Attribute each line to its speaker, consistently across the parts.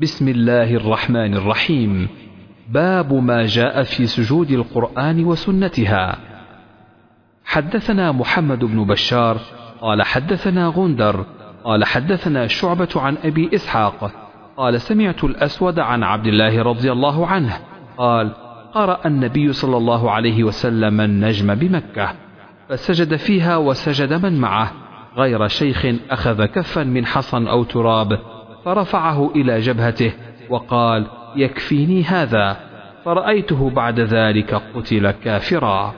Speaker 1: بسم الله الرحمن الرحيم باب ما جاء في سجود القرآن وسنتها حدثنا محمد بن بشار قال حدثنا غندر قال حدثنا شعبة عن أبي إسحاق قال سمعت الأسود عن عبد الله رضي الله عنه قال قرأ النبي صلى الله عليه وسلم النجم بمكة فسجد فيها وسجد من معه غير شيخ أخذ كفا من حصى أو تراب فرفعه إلى جبهته وقال يكفيني هذا. فرأيته بعد ذلك قتل كافرا.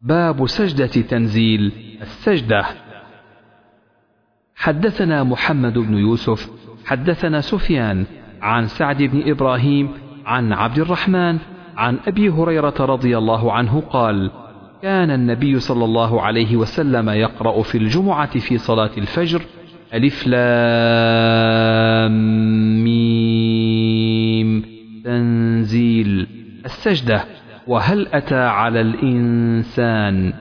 Speaker 1: باب سجدة تنزيل السجدة. حدثنا محمد بن يوسف حدثنا سفيان عن سعد بن إبراهيم عن عبد الرحمن عن أبي هريرة رضي الله عنه قال كان النبي صلى الله عليه وسلم يقرأ في الجمعة في صلاة الفجر ألف لام ميم. تنزيل. السجدة. وهل أتى على الإنسان؟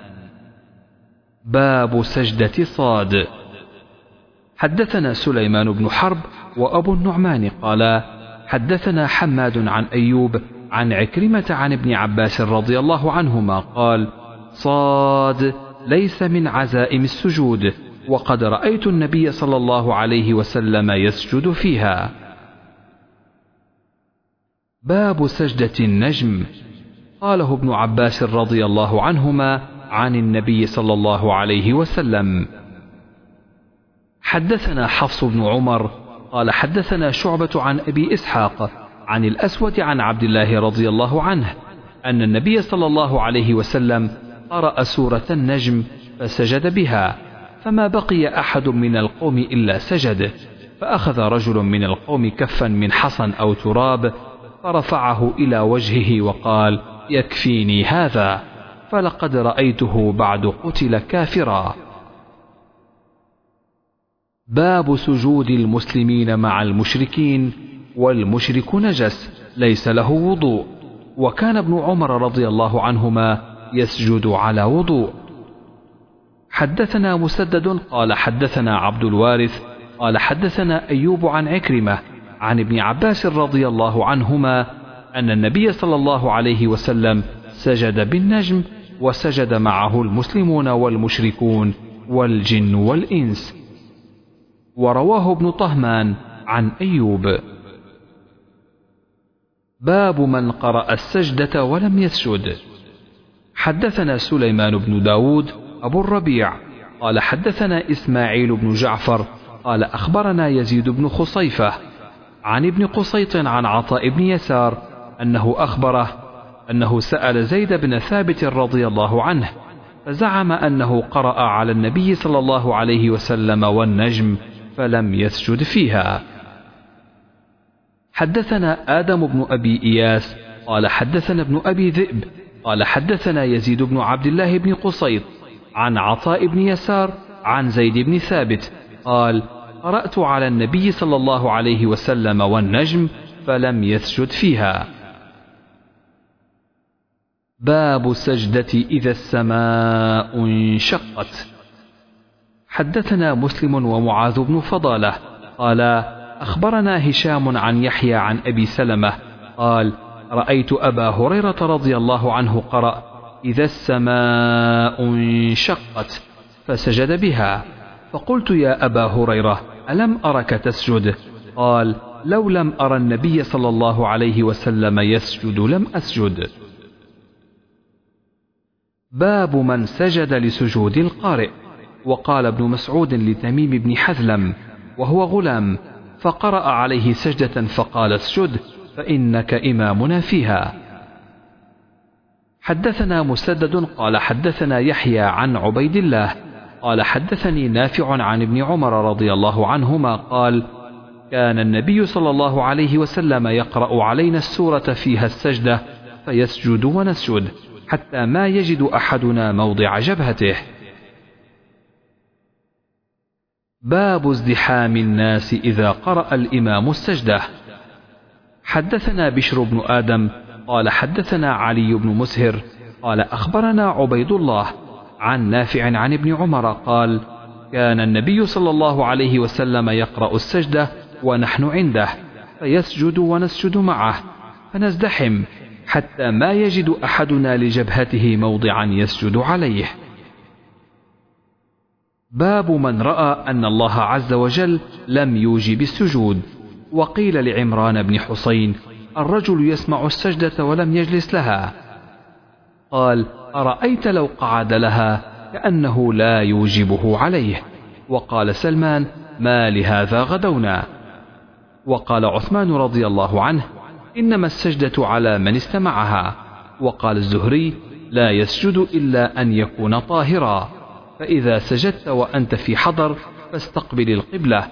Speaker 1: باب سجدة صاد. حدثنا سليمان بن حرب وأبو النعمان قالا حدثنا حماد عن أيوب عن عكرمة عن ابن عباس رضي الله عنهما قال صاد ليس من عزائم السجود. وقد رأيت النبي صلى الله عليه وسلم يسجد فيها. باب سجدة النجم. قاله ابن عباس رضي الله عنهما عن النبي صلى الله عليه وسلم. حدثنا حفص بن عمر قال حدثنا شعبة عن أبي إسحاق عن الأسود عن عبد الله رضي الله عنه أن النبي صلى الله عليه وسلم قرأ سورة النجم فسجد بها. فما بقي أحد من القوم إلا سجد فأخذ رجل من القوم كفا من حصى أو تراب فرفعه إلى وجهه وقال يكفيني هذا فلقد رأيته بعد قتل كافرا. باب سجود المسلمين مع المشركين والمشرك نجس ليس له وضوء. وكان ابن عمر رضي الله عنهما يسجد على وضوء. حدثنا مسدد قال حدثنا عبد الوارث قال حدثنا أيوب عن عكرمة عن ابن عباس رضي الله عنهما أن النبي صلى الله عليه وسلم سجد بالنجم وسجد معه المسلمون والمشركون والجن والإنس. ورواه ابن طهمان عن أيوب. باب من قرأ السجدة ولم يسجد. حدثنا سليمان بن داود أبو الربيع. قال حدثنا إسماعيل بن جعفر. قال أخبرنا يزيد بن خصيفة عن ابن قصيط عن عطاء بن يسار أنه أخبره أنه سأل زيد بن ثابت رضي الله عنه فزعم أنه قرأ على النبي صلى الله عليه وسلم والنجم فلم يسجد فيها. حدثنا آدم بن أبي إياس. قال حدثنا ابن أبي ذئب. قال حدثنا يزيد بن عبد الله بن قصيط. عن عطاء بن يسار عن زيد بن ثابت قال قرأت على النبي صلى الله عليه وسلم والنجم فلم يسجد فيها. باب السجدة إذا السماء انشقت. حدثنا مسلم ومعاذ بن فضالة قال أخبرنا هشام عن يحيى عن أبي سلمة قال رأيت أبا هريرة رضي الله عنه قرأ إذا السماء انشقت فسجد بها. فقلت يا أبا هريرة ألم أرك تسجد؟ قال لو لم أرى النبي صلى الله عليه وسلم يسجد لم أسجد. باب من سجد لسجود القارئ. وقال ابن مسعود لتميم بن حثلم وهو غلام فقرأ عليه سجدة فقال اسجد فإنك إمامنا فيها. حدثنا مسدد قال حدثنا يحيى عن عبيد الله قال حدثني نافع عن ابن عمر رضي الله عنهما قال كان النبي صلى الله عليه وسلم يقرأ علينا السورة فيها السجدة فيسجد ونسجد حتى ما يجد أحدنا موضع جبهته. باب ازدحام الناس إذا قرأ الإمام السجدة. حدثنا بشر بن آدم قال حدثنا علي بن مسهر قال أخبرنا عبيد الله عن نافع عن ابن عمر قال كان النبي صلى الله عليه وسلم يقرأ السجدة ونحن عنده فيسجد ونسجد معه فنزدحم حتى ما يجد أحدنا لجبهته موضعا يسجد عليه. باب من رأى أن الله عز وجل لم يوجب السجود. وقيل لعمران بن حسين الرجل يسمع السجدة ولم يجلس لها. قال أرأيت لو قعد لها؟ كأنه لا يوجبه عليه. وقال سلمان ما لهذا غدونا؟ وقال عثمان رضي الله عنه إنما السجدة على من استمعها. وقال الزهري لا يسجد إلا أن يكون طاهرا. فإذا سجدت وأنت في حضر فاستقبل القبلة.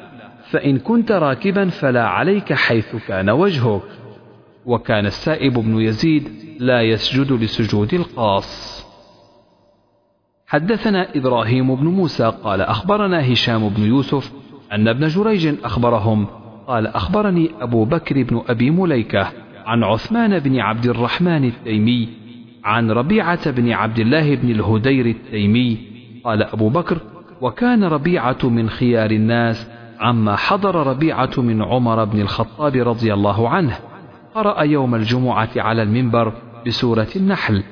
Speaker 1: فإن كنت راكبا فلا عليك حيث كان وجهك. وكان السائب بن يزيد لا يسجد لسجود القاص. حدثنا إبراهيم بن موسى قال أخبرنا هشام بن يوسف أن ابن جريج أخبرهم قال أخبرني أبو بكر بن أبي مليكة عن عثمان بن عبد الرحمن التيمي عن ربيعة بن عبد الله بن الهدير التيمي قال أبو بكر وكان ربيعة من خيار الناس عما حضر ربيعة من عمر بن الخطاب رضي الله عنه قرأ يوم الجمعة على المنبر بسورة النحل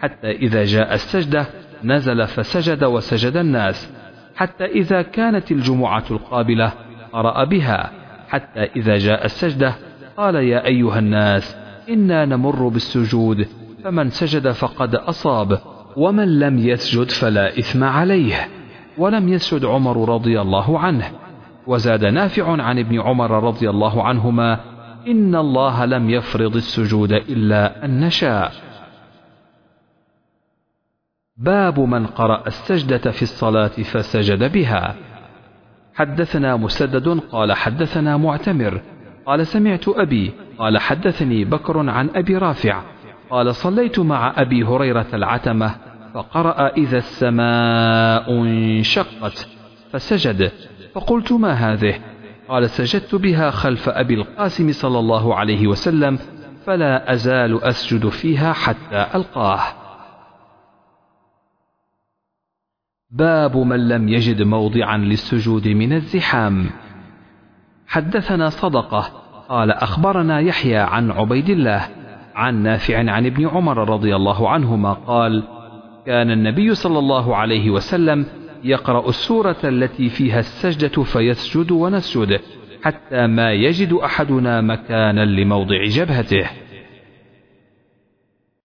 Speaker 1: حتى إذا جاء السجدة نزل فسجد وسجد الناس حتى إذا كانت الجمعة القابلة قرأ بها حتى إذا جاء السجدة قال يا أيها الناس إنا نمر بالسجود فمن سجد فقد أصاب ومن لم يسجد فلا إثم عليه. ولم يسجد عمر رضي الله عنه. وزاد نافع عن ابن عمر رضي الله عنهما إن الله لم يفرض السجود إلا أن نشاء. باب من قرأ السجدة في الصلاة فسجد بها. حدثنا مسدد قال حدثنا معتمر قال سمعت أبي قال حدثني بكر عن أبي رافع قال صليت مع أبي هريرة العتمة فقرأ إذا السماء انشقت فسجد. فقلت ما هذه؟ قال سجدت بها خلف أبي القاسم صلى الله عليه وسلم فلا أزال أسجد فيها حتى ألقاه. باب من لم يجد موضعا للسجود من الزحام. حدثنا صدقة قال أخبرنا يحيى عن عبيد الله عن نافع عن ابن عمر رضي الله عنهما قال كان النبي صلى الله عليه وسلم يقرأ السورة التي فيها السجدة فيسجد ونسجد حتى ما يجد أحدنا مكانا لموضع جبهته.